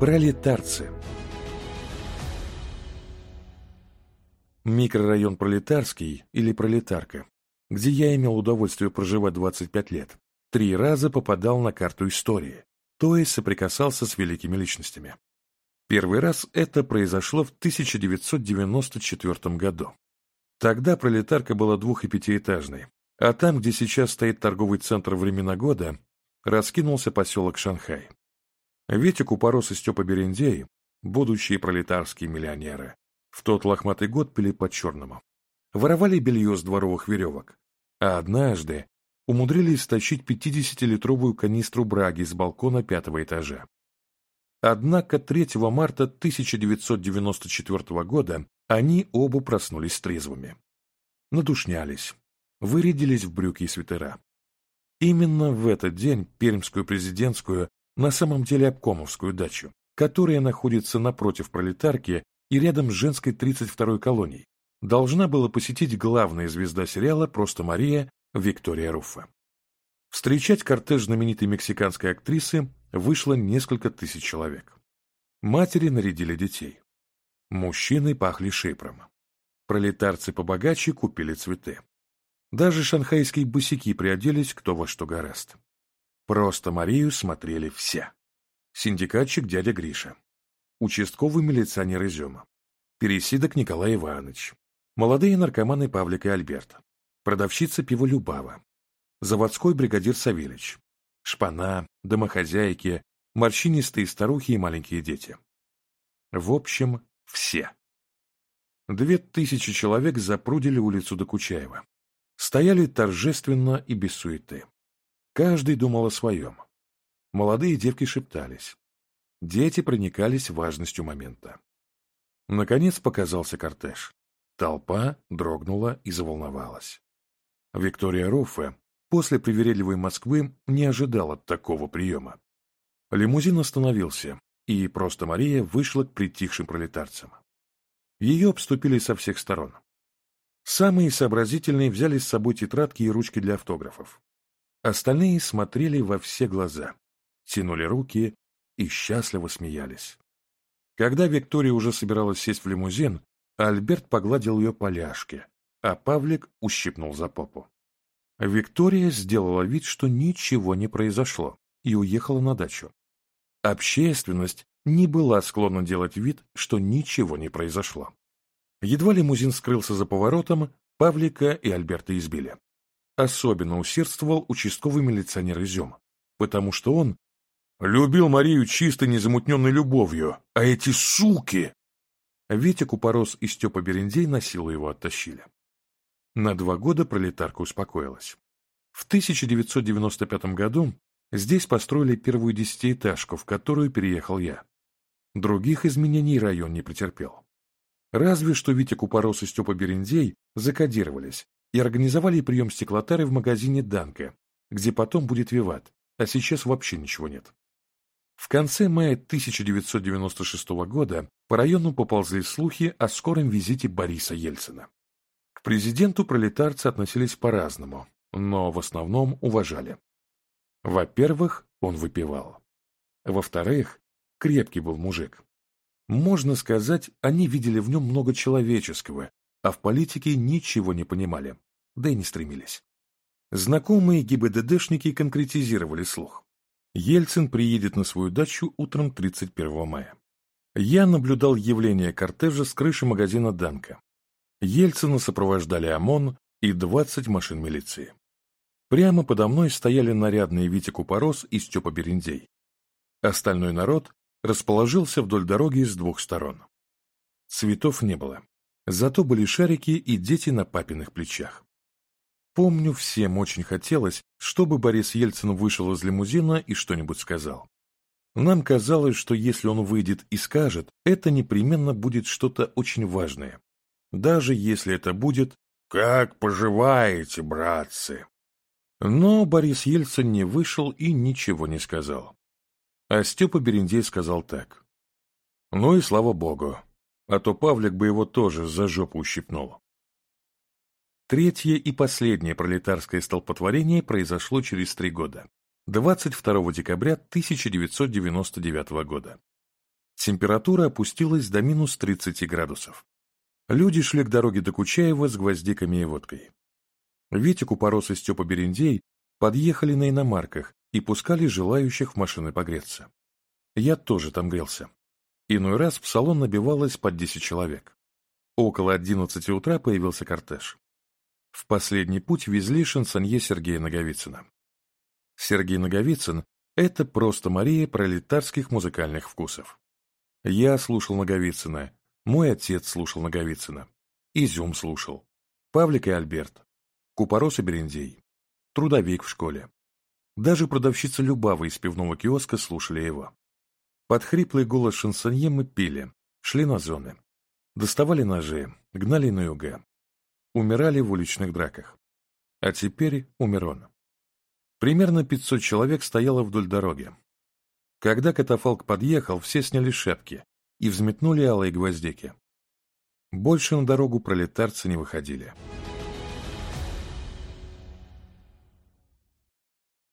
Пролетарцы Микрорайон Пролетарский или Пролетарка, где я имел удовольствие проживать 25 лет, три раза попадал на карту истории, то есть соприкасался с великими личностями. Первый раз это произошло в 1994 году. Тогда пролетарка была двух- и пятиэтажной, а там, где сейчас стоит торговый центр времена года, раскинулся поселок Шанхай. Ветик упорос и Степа Берендей, будущие пролетарские миллионеры. В тот лохматый год пили по-черному. Воровали белье с дворовых веревок. А однажды умудрились стащить пятидесятилитровую канистру браги с балкона пятого этажа. Однако 3 марта 1994 года они оба проснулись трезвыми. Надушнялись, вырядились в брюки и свитера. Именно в этот день Пермскую президентскую на самом деле обкомовскую дачу, которая находится напротив пролетарки и рядом с женской 32-й колонией, должна была посетить главная звезда сериала «Просто Мария» Виктория Руффа. Встречать кортеж знаменитой мексиканской актрисы вышло несколько тысяч человек. Матери нарядили детей. Мужчины пахли шипром. Пролетарцы побогаче купили цветы. Даже шанхайские босики приоделись кто во что гораст. Просто Марию смотрели все. Синдикатчик дядя Гриша. Участковый милиционер Изюма. Пересидок Николай Иванович. Молодые наркоманы Павлик и Альберт. Продавщица пива Любава. Заводской бригадир Савельич. Шпана, домохозяйки, морщинистые старухи и маленькие дети. В общем, все. Две тысячи человек запрудили улицу Докучаева. Стояли торжественно и без суеты. Каждый думал о своем. Молодые девки шептались. Дети проникались важностью момента. Наконец показался кортеж. Толпа дрогнула и заволновалась. Виктория Руффе после привередливой Москвы не ожидала такого приема. Лимузин остановился, и просто Мария вышла к притихшим пролетарцам. Ее обступили со всех сторон. Самые сообразительные взяли с собой тетрадки и ручки для автографов. Остальные смотрели во все глаза, тянули руки и счастливо смеялись. Когда Виктория уже собиралась сесть в лимузин, Альберт погладил ее по ляжке, а Павлик ущипнул за попу. Виктория сделала вид, что ничего не произошло, и уехала на дачу. Общественность не была склонна делать вид, что ничего не произошло. Едва лимузин скрылся за поворотом, Павлика и Альберта избили. Особенно усердствовал участковый милиционер Изема, потому что он любил Марию чистой незамутненной любовью, а эти суки... Витя Купорос и Степа Берендей на силу его оттащили. На два года пролетарка успокоилась. В 1995 году здесь построили первую десятиэтажку, в которую переехал я. Других изменений район не претерпел. Разве что Витя Купорос и Степа Берендей закодировались и организовали прием стеклотары в магазине «Данка», где потом будет «Виват», а сейчас вообще ничего нет. В конце мая 1996 года по району поползли слухи о скором визите Бориса Ельцина. К президенту пролетарцы относились по-разному, но в основном уважали. Во-первых, он выпивал. Во-вторых, крепкий был мужик. Можно сказать, они видели в нем много человеческого, а в политике ничего не понимали, да и не стремились. Знакомые ГИБДДшники конкретизировали слух. Ельцин приедет на свою дачу утром 31 мая. Я наблюдал явление кортежа с крыши магазина «Данка». Ельцина сопровождали ОМОН и 20 машин милиции. Прямо подо мной стояли нарядные Витя Купорос и Степа Берендей. Остальной народ расположился вдоль дороги с двух сторон. Цветов не было. Зато были шарики и дети на папиных плечах. Помню, всем очень хотелось, чтобы Борис Ельцин вышел из лимузина и что-нибудь сказал. Нам казалось, что если он выйдет и скажет, это непременно будет что-то очень важное. Даже если это будет «Как поживаете, братцы?» Но Борис Ельцин не вышел и ничего не сказал. А Степа Берендей сказал так. «Ну и слава богу, а то Павлик бы его тоже за жопу ущипнул. Третье и последнее пролетарское столпотворение произошло через три года, 22 декабря 1999 года. Температура опустилась до минус 30 градусов. Люди шли к дороге до Кучаева с гвоздиками и водкой. Витик, порос и Степа Берендей подъехали на иномарках и пускали желающих в машины погреться. Я тоже там грелся. Иной раз в салон набивалось под 10 человек. Около 11 утра появился кортеж. В последний путь везли шансонье Сергея Наговицына. Сергей Наговицын – это просто Мария пролетарских музыкальных вкусов. Я слушал Наговицына, мой отец слушал Наговицына, Изюм слушал, Павлик и Альберт, Купорос и Берендей, Трудовик в школе. Даже продавщица Любава из пивного киоска слушали его. Под хриплый голос шансонье мы пили, шли на зоны. Доставали ножи, гнали на юга. Умирали в уличных драках. А теперь умер он. Примерно 500 человек стояло вдоль дороги. Когда катафалк подъехал, все сняли шапки и взметнули алые гвоздики. Больше на дорогу пролетарцы не выходили.